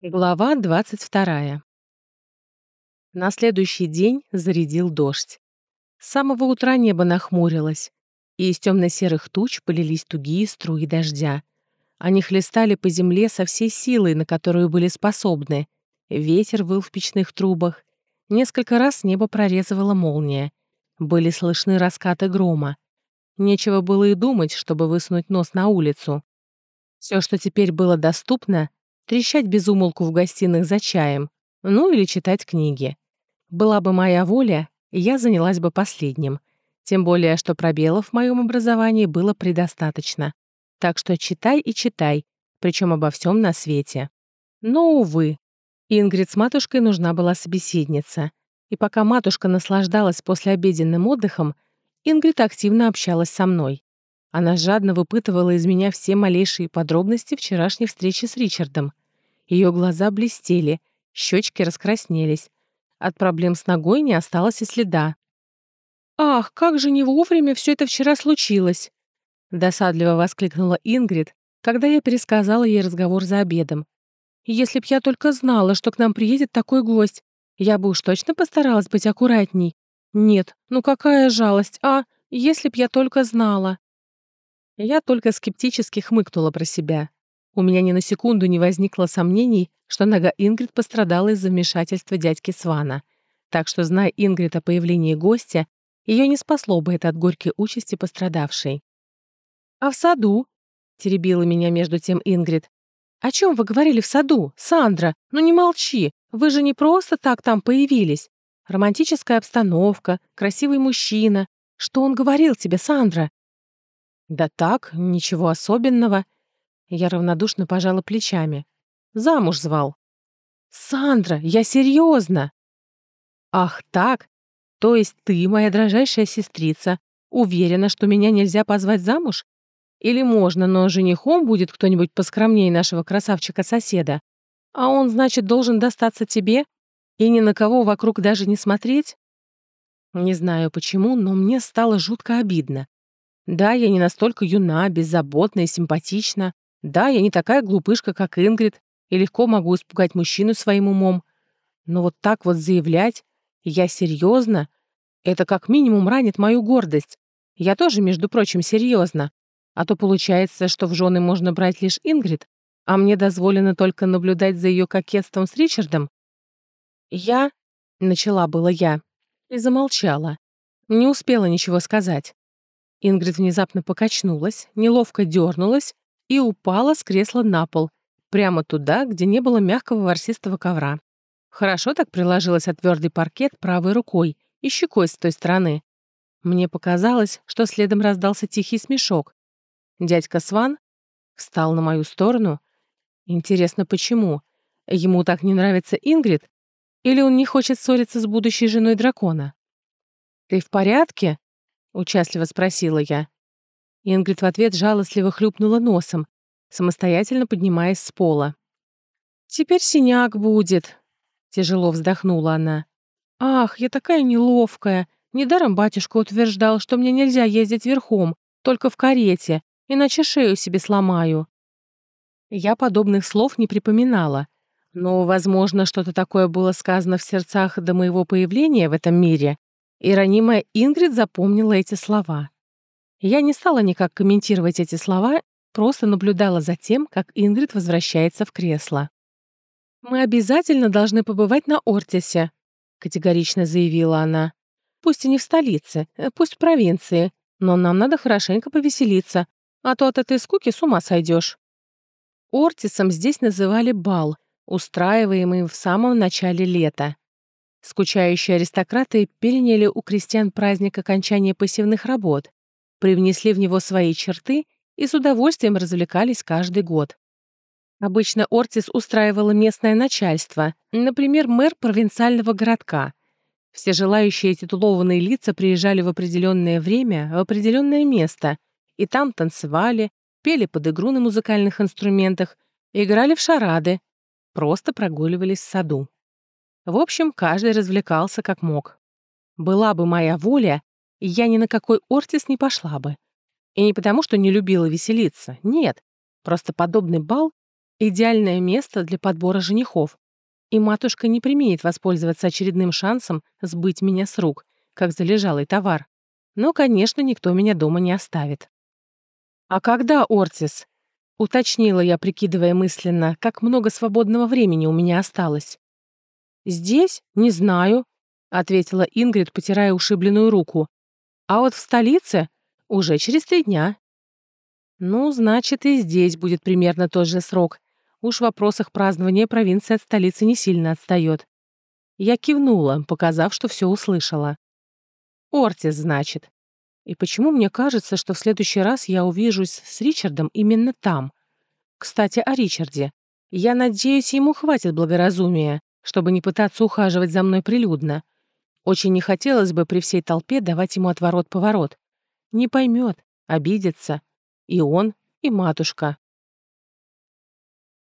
Глава 22. На следующий день зарядил дождь. С самого утра небо нахмурилось, и из темно-серых туч полились тугие струи дождя. Они хлестали по земле со всей силой, на которую были способны. Ветер выл в печных трубах. Несколько раз небо прорезывала молния. Были слышны раскаты грома. Нечего было и думать, чтобы высунуть нос на улицу. Все, что теперь было доступно — трещать без умолку в гостиных за чаем, ну или читать книги. Была бы моя воля, я занялась бы последним. Тем более, что пробелов в моем образовании было предостаточно. Так что читай и читай, причем обо всем на свете. Но, увы, Ингрид с матушкой нужна была собеседница. И пока матушка наслаждалась послеобеденным отдыхом, Ингрид активно общалась со мной. Она жадно выпытывала из меня все малейшие подробности вчерашней встречи с Ричардом. Ее глаза блестели, щечки раскраснелись. От проблем с ногой не осталось и следа. «Ах, как же не вовремя все это вчера случилось!» Досадливо воскликнула Ингрид, когда я пересказала ей разговор за обедом. «Если б я только знала, что к нам приедет такой гость, я бы уж точно постаралась быть аккуратней. Нет, ну какая жалость, а, если б я только знала!» Я только скептически хмыкнула про себя. У меня ни на секунду не возникло сомнений, что нога Ингрид пострадала из-за вмешательства дядьки Свана. Так что, зная Ингрид о появлении гостя, ее не спасло бы это от горькой участи пострадавшей. «А в саду?» — теребила меня между тем Ингрид. «О чем вы говорили в саду, Сандра? Ну не молчи, вы же не просто так там появились. Романтическая обстановка, красивый мужчина. Что он говорил тебе, Сандра?» «Да так, ничего особенного», я равнодушно пожала плечами. Замуж звал. «Сандра, я серьезно!» «Ах так? То есть ты, моя дрожайшая сестрица, уверена, что меня нельзя позвать замуж? Или можно, но женихом будет кто-нибудь поскромнее нашего красавчика-соседа? А он, значит, должен достаться тебе? И ни на кого вокруг даже не смотреть?» Не знаю почему, но мне стало жутко обидно. Да, я не настолько юна, беззаботна и симпатична, да, я не такая глупышка, как Ингрид, и легко могу испугать мужчину своим умом. Но вот так вот заявлять, я серьезно, это как минимум ранит мою гордость. Я тоже, между прочим, серьезно. А то получается, что в жены можно брать лишь Ингрид, а мне дозволено только наблюдать за ее кокетством с Ричардом. Я... Начала было я. И замолчала. Не успела ничего сказать. Ингрид внезапно покачнулась, неловко дернулась и упала с кресла на пол, прямо туда, где не было мягкого ворсистого ковра. Хорошо так приложилась от твердый паркет правой рукой и щекой с той стороны. Мне показалось, что следом раздался тихий смешок. Дядька Сван встал на мою сторону. Интересно, почему? Ему так не нравится Ингрид? Или он не хочет ссориться с будущей женой дракона? «Ты в порядке?» — участливо спросила я. Ингрид в ответ жалостливо хлюпнула носом, самостоятельно поднимаясь с пола. «Теперь синяк будет», — тяжело вздохнула она. «Ах, я такая неловкая. Недаром батюшка утверждал, что мне нельзя ездить верхом, только в карете, иначе шею себе сломаю». Я подобных слов не припоминала, но, возможно, что-то такое было сказано в сердцах до моего появления в этом мире, и ранимая Ингрид запомнила эти слова. Я не стала никак комментировать эти слова, просто наблюдала за тем, как Ингрид возвращается в кресло. «Мы обязательно должны побывать на Ортисе», — категорично заявила она. «Пусть и не в столице, э, пусть в провинции, но нам надо хорошенько повеселиться, а то от этой скуки с ума сойдешь». Ортисом здесь называли бал, устраиваемый в самом начале лета. Скучающие аристократы переняли у крестьян праздник окончания посевных работ, привнесли в него свои черты и с удовольствием развлекались каждый год. Обычно Ортис устраивало местное начальство, например, мэр провинциального городка. Все желающие титулованные лица приезжали в определенное время в определенное место, и там танцевали, пели под игру на музыкальных инструментах, играли в шарады, просто прогуливались в саду. В общем, каждый развлекался как мог. Была бы моя воля, я ни на какой Ортис не пошла бы. И не потому, что не любила веселиться, нет. Просто подобный бал Идеальное место для подбора женихов. И матушка не применит воспользоваться очередным шансом сбыть меня с рук, как залежалый товар. Но, конечно, никто меня дома не оставит. «А когда, Ортис?» — уточнила я, прикидывая мысленно, как много свободного времени у меня осталось. «Здесь? Не знаю», — ответила Ингрид, потирая ушибленную руку. «А вот в столице уже через три дня». «Ну, значит, и здесь будет примерно тот же срок. Уж в вопросах празднования провинция от столицы не сильно отстает». Я кивнула, показав, что все услышала. «Ортис, значит. И почему мне кажется, что в следующий раз я увижусь с Ричардом именно там? Кстати, о Ричарде. Я надеюсь, ему хватит благоразумия, чтобы не пытаться ухаживать за мной прилюдно. Очень не хотелось бы при всей толпе давать ему отворот-поворот. Не поймет, обидится. И он, и матушка.